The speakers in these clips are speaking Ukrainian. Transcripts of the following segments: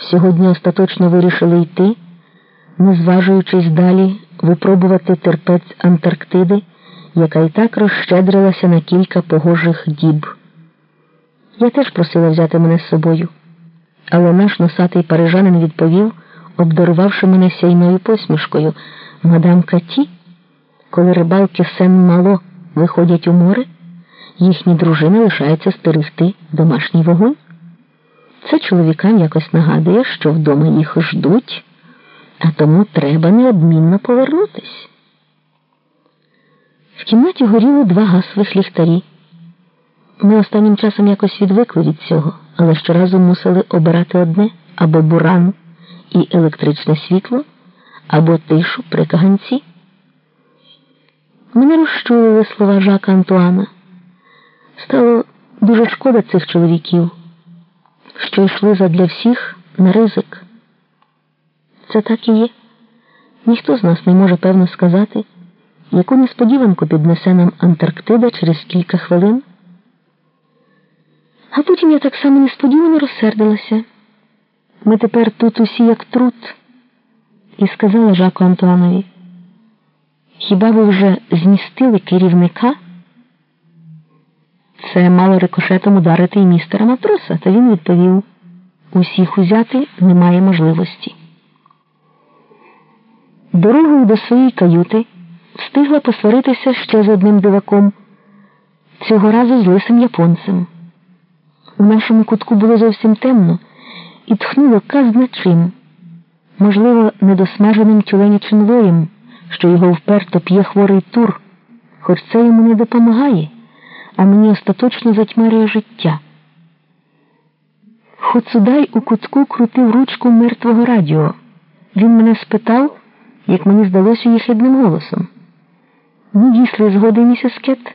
Сьогодні остаточно вирішили йти, не зважуючись далі випробувати терпець Антарктиди, яка і так розщедрилася на кілька погожих діб. Я теж просила взяти мене з собою, але наш носатий парижанин відповів, обдарувавши мене сяйною посмішкою, мадам Каті, коли рибалки сен мало виходять у море, їхні дружини лишаються стерегти домашній вогонь. Це чоловікам якось нагадує, що вдома їх ждуть, а тому треба неодмінно повернутись. В кімнаті горіли два газових ліхтарі. Ми останнім часом якось відвикли від цього, але щоразу мусили обирати одне або буран і електричне світло, або тишу при каганці. Мене розчулили слова Жака Антуана. Стало дуже шкода цих чоловіків що йшли задля всіх на ризик. Це так і є. Ніхто з нас не може певно сказати, яку несподіванку піднесе нам Антарктида через кілька хвилин. А потім я так само несподівано розсердилася. Ми тепер тут усі як труд, і сказала Жаку Антуанові. Хіба ви вже змістили керівника? Це мало рикошетом ударити і містера матроса, та він відповів усіх узяти немає можливості. Дорогою до своєї каюти встигла посваритися ще з одним диваком, цього разу з лисим японцем. У нашому кутку було зовсім темно і тхнуло казна чим, можливо, недосмаженим тюленячим лоєм, що його вперто п'є хворий тур, хоч це йому не допомагає а мені остаточно затьмарює життя. Хоцудай у кутку крутив ручку мертвого радіо. Він мене спитав, як мені здалося їхідним голосом. Ну, дійсли згоди, місіс Кет,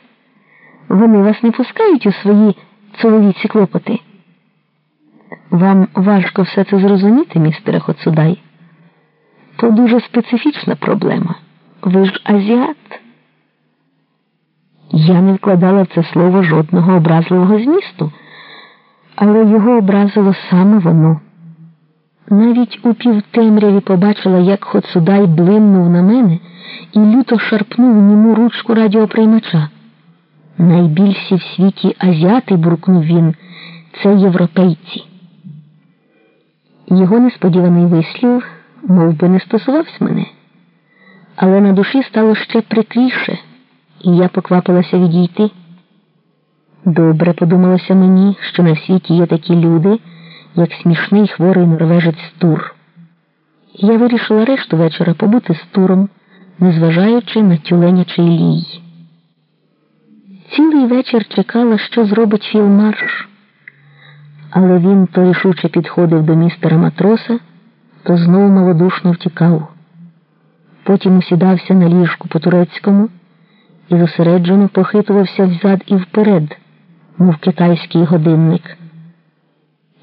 вони вас не пускають у свої цоловіці клопоти. Вам важко все це зрозуміти, містере Хоцудай? То дуже специфічна проблема. Ви ж азіат. Я не вкладала в це слово жодного образливого змісту, але його образило саме воно. Навіть у півтемряві побачила, як Хоцудай блимнув на мене і люто шарпнув ньому ручку радіоприймача. Найбільші в світі азіати, буркнув він, це європейці. Його несподіваний вислів мов би, не стосувався мене, але на душі стало ще прикріше і я поквапилася відійти. Добре подумалося мені, що на світі є такі люди, як смішний хворий норвежець Тур. Я вирішила решту вечора побути з туром, незважаючи на тюленячий лій. Цілий вечір чекала, що зробить філмарш, але він то рішуче підходив до містера матроса, то знову малодушно втікав. Потім усідався на ліжку по турецькому і зосереджено похитувався взад і вперед, мов китайський годинник.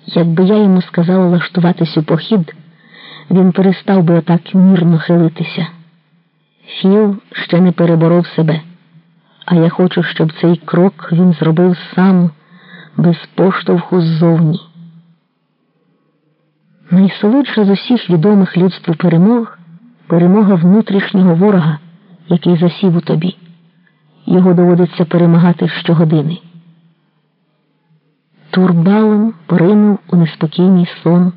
Якби я йому сказала лаштуватись у похід, він перестав би отак мірно хилитися. Філ ще не переборов себе, а я хочу, щоб цей крок він зробив сам, без поштовху ззовні. Найсолодша з усіх відомих людству перемог перемога внутрішнього ворога, який засів у тобі його доводиться перемагати щогодини. Турбалом поринув у неспокійний сон.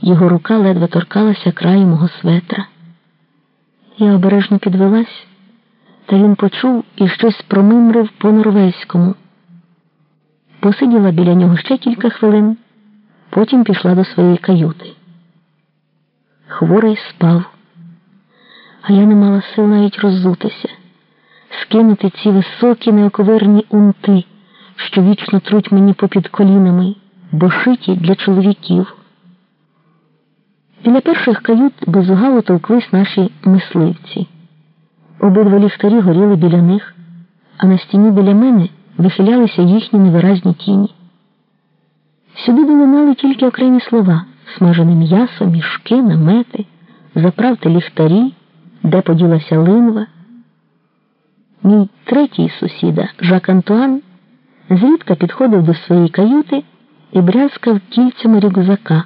Його рука ледве торкалася краю мого светра. Я обережно підвелась, та він почув і щось промимрив по норвезькому. Посиділа біля нього ще кілька хвилин, потім пішла до своєї каюти. Хворий спав, а я не мала сил навіть роззутися скинути ці високі неоковирні унти, що вічно труть мені попід колінами, бо шиті для чоловіків. Біля перших кают безугало товклись наші мисливці. Обидва ліхтарі горіли біля них, а на стіні біля мене вихилялися їхні невиразні тіні. Сюди долинали тільки окремі слова смажене м'ясо, мішки, намети, заправте ліхтарі, де поділася линва. Мій третій сусіда, Жак Антуан, зрідка підходив до своєї каюти і брязкав кільцями рюкзака.